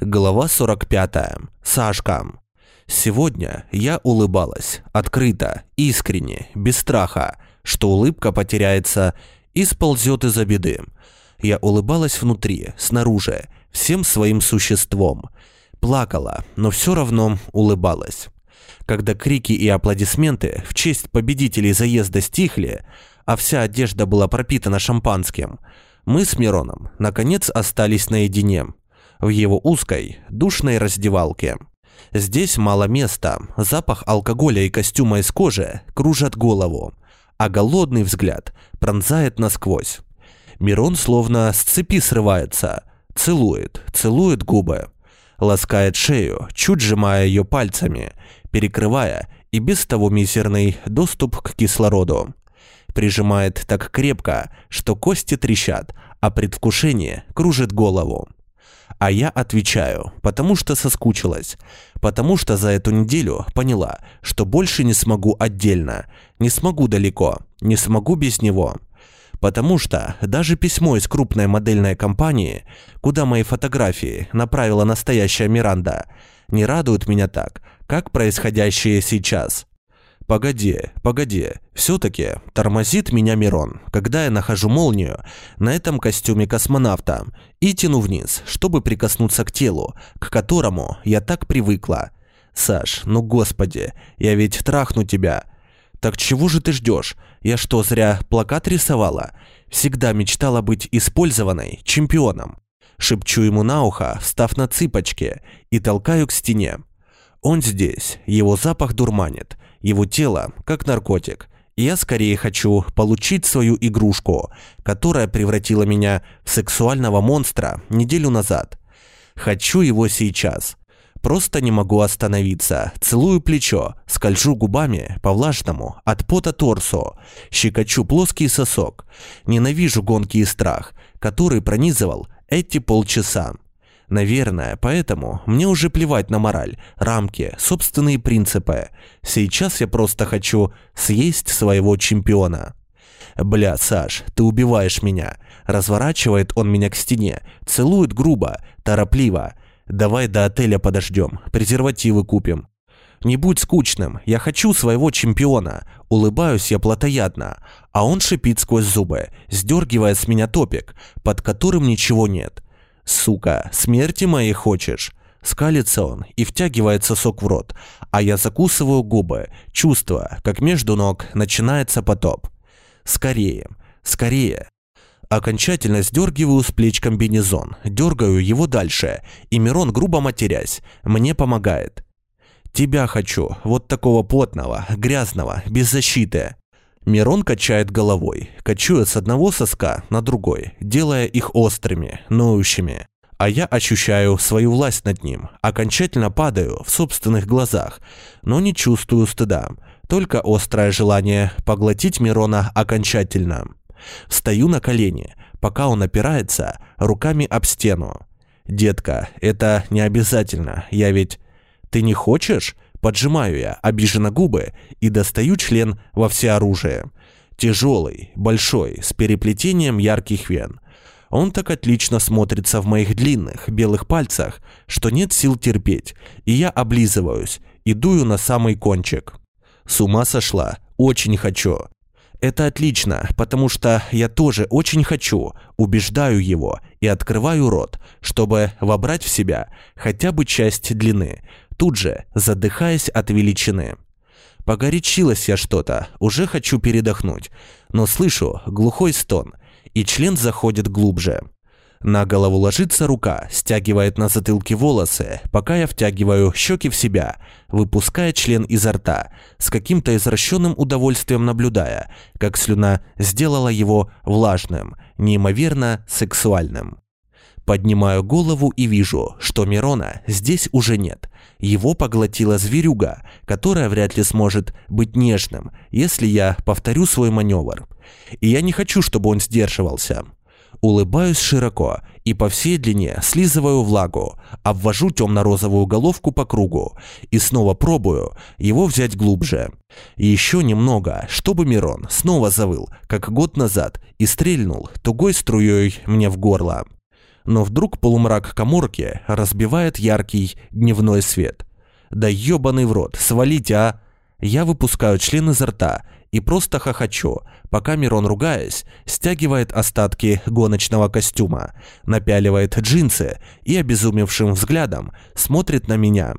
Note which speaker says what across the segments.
Speaker 1: Глава 45. Сашка. Сегодня я улыбалась, открыто, искренне, без страха, что улыбка потеряется и сползет из-за беды. Я улыбалась внутри, снаружи, всем своим существом. Плакала, но все равно улыбалась. Когда крики и аплодисменты в честь победителей заезда стихли, а вся одежда была пропитана шампанским, мы с Мироном наконец остались наедине – в его узкой, душной раздевалке. Здесь мало места, запах алкоголя и костюма из кожи кружат голову, а голодный взгляд пронзает насквозь. Мирон словно с цепи срывается, целует, целует губы, ласкает шею, чуть сжимая ее пальцами, перекрывая и без того мизерный доступ к кислороду. Прижимает так крепко, что кости трещат, а предвкушение кружит голову. А я отвечаю, потому что соскучилась, потому что за эту неделю поняла, что больше не смогу отдельно, не смогу далеко, не смогу без него. Потому что даже письмо из крупной модельной компании, куда мои фотографии направила настоящая Миранда, не радует меня так, как происходящее сейчас. Погоди, погоди, все-таки тормозит меня Мирон, когда я нахожу молнию на этом костюме космонавта и тяну вниз, чтобы прикоснуться к телу, к которому я так привыкла. Саш, ну господи, я ведь трахну тебя. Так чего же ты ждешь? Я что, зря плакат рисовала? Всегда мечтала быть использованной чемпионом. Шепчу ему на ухо, встав на цыпочки, и толкаю к стене. Он здесь, его запах дурманит, его тело как наркотик. Я скорее хочу получить свою игрушку, которая превратила меня в сексуального монстра неделю назад. Хочу его сейчас. Просто не могу остановиться. Целую плечо, скольжу губами по влажному от пота торсу, щекочу плоский сосок. Ненавижу гонки и страх, который пронизывал эти полчаса. Наверное, поэтому мне уже плевать на мораль, рамки, собственные принципы. Сейчас я просто хочу съесть своего чемпиона. «Бля, Саш, ты убиваешь меня!» Разворачивает он меня к стене, целует грубо, торопливо. «Давай до отеля подождем, презервативы купим». «Не будь скучным, я хочу своего чемпиона!» Улыбаюсь я плотоядно, а он шипит сквозь зубы, сдергивая с меня топик, под которым ничего нет. «Сука, смерти моей хочешь?» Скалится он и втягивает сосок в рот, а я закусываю губы, чувствуя, как между ног начинается потоп. Скорее, скорее. Окончательно сдергиваю с плеч комбинезон, дергаю его дальше, и Мирон, грубо матерясь, мне помогает. «Тебя хочу, вот такого плотного, грязного, без защиты». Мирон качает головой, качуя с одного соска на другой, делая их острыми, ноющими. А я ощущаю свою власть над ним, окончательно падаю в собственных глазах, но не чувствую стыда, только острое желание поглотить Мирона окончательно. Встаю на колени, пока он опирается руками об стену. «Детка, это не обязательно, я ведь...» «Ты не хочешь?» Поджимаю я обиженно губы и достаю член во всеоружие. Тяжелый, большой, с переплетением ярких вен. Он так отлично смотрится в моих длинных, белых пальцах, что нет сил терпеть, и я облизываюсь и дую на самый кончик. С ума сошла, очень хочу. Это отлично, потому что я тоже очень хочу, убеждаю его и открываю рот, чтобы вобрать в себя хотя бы часть длины, тут же задыхаясь от величины. Погорячилась я что-то, уже хочу передохнуть, но слышу глухой стон, и член заходит глубже. На голову ложится рука, стягивает на затылке волосы, пока я втягиваю щеки в себя, выпуская член изо рта, с каким-то извращенным удовольствием наблюдая, как слюна сделала его влажным, неимоверно сексуальным. Поднимаю голову и вижу, что Мирона здесь уже нет. Его поглотила зверюга, которая вряд ли сможет быть нежным, если я повторю свой маневр. И я не хочу, чтобы он сдерживался. Улыбаюсь широко и по всей длине слизываю влагу, обвожу темно-розовую головку по кругу и снова пробую его взять глубже. еще немного, чтобы Мирон снова завыл, как год назад, и стрельнул тугой струей мне в горло. Но вдруг полумрак коморки разбивает яркий дневной свет. Да ёбаный в рот, свалите, а! Я выпускаю член изо рта и просто хохочу, пока Мирон, ругаясь, стягивает остатки гоночного костюма, напяливает джинсы и обезумевшим взглядом смотрит на меня.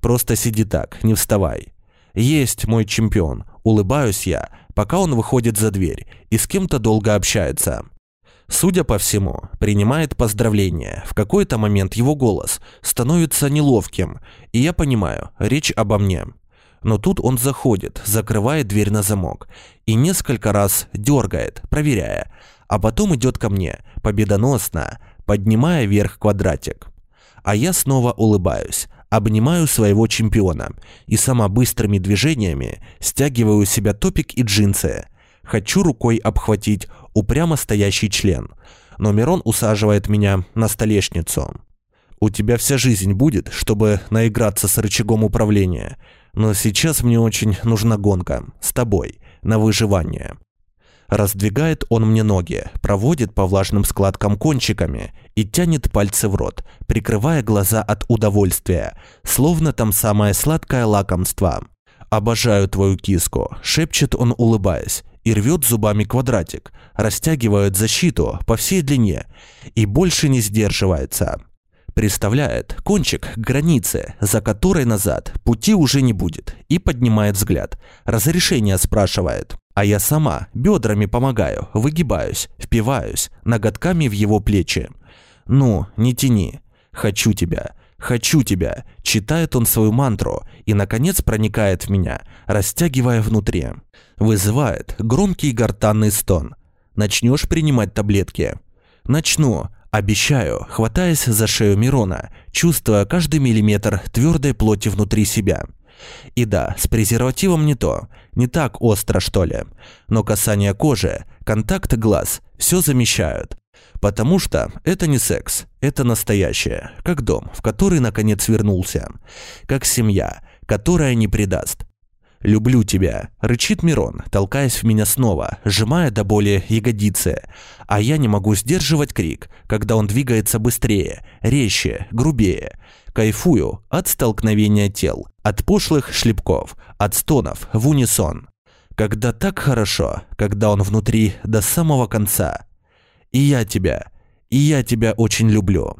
Speaker 1: Просто сиди так, не вставай. Есть мой чемпион, улыбаюсь я, пока он выходит за дверь и с кем-то долго общается. Судя по всему, принимает поздравления. В какой-то момент его голос становится неловким, и я понимаю, речь обо мне. Но тут он заходит, закрывает дверь на замок и несколько раз дергает, проверяя, а потом идет ко мне, победоносно, поднимая вверх квадратик. А я снова улыбаюсь, обнимаю своего чемпиона и сама быстрыми движениями стягиваю у себя топик и джинсы. Хочу рукой обхватить упрямо стоящий член, но Мирон усаживает меня на столешницу. «У тебя вся жизнь будет, чтобы наиграться с рычагом управления, но сейчас мне очень нужна гонка с тобой на выживание. Раздвигает он мне ноги, проводит по влажным складкам кончиками и тянет пальцы в рот, прикрывая глаза от удовольствия, словно там самое сладкое лакомство. «Обожаю твою киску», — шепчет он, улыбаясь, и рвет зубами квадратик, растягивает защиту по всей длине и больше не сдерживается представляет кончик границы, за которой назад пути уже не будет, и поднимает взгляд. Разрешение спрашивает. А я сама бедрами помогаю, выгибаюсь, впиваюсь ноготками в его плечи. «Ну, не тяни. Хочу тебя. Хочу тебя», читает он свою мантру и, наконец, проникает в меня, растягивая внутри. Вызывает громкий гортанный стон. «Начнешь принимать таблетки?» «Начну», Обещаю, хватаясь за шею Мирона, чувствуя каждый миллиметр твердой плоти внутри себя. И да, с презервативом не то, не так остро что ли, но касание кожи, контакт глаз все замещают. Потому что это не секс, это настоящее, как дом, в который наконец вернулся, как семья, которая не предаст. «Люблю тебя», — рычит Мирон, толкаясь в меня снова, сжимая до боли ягодицы. А я не могу сдерживать крик, когда он двигается быстрее, резче, грубее. Кайфую от столкновения тел, от пошлых шлепков, от стонов в унисон. Когда так хорошо, когда он внутри до самого конца. И я тебя, и я тебя очень люблю.